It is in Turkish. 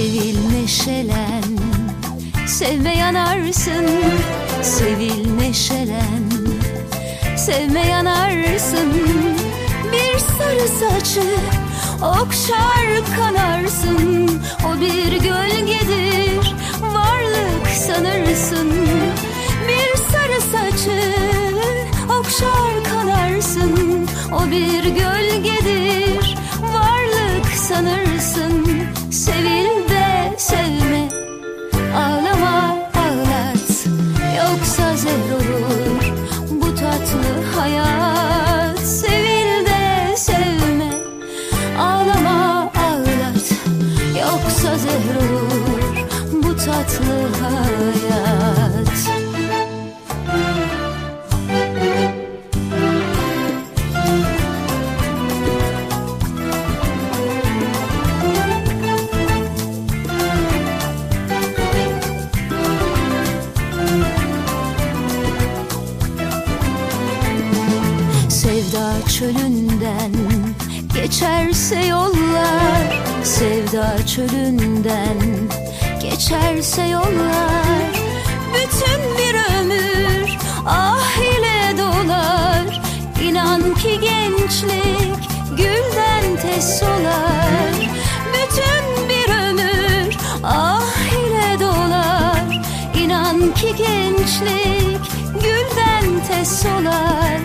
Sevil neşelen. Sevme yanarsın Sevil neşelen. Sevme yanarsın Bir sarı saçı Okşar kanarsın. O bir gölgedir Varlık sanırsın. Bir sarı saçı Okşar kanarsın. O bir gölgedir 속삭 çölünden geçerse yollar Sevda çölünden geçerse yollar. Bütün bir ömür ah ile dolar. İnan ki gençlik gülden tez solar. Bütün bir ömür ah ile dolar. İnan ki gençlik gülden tez solar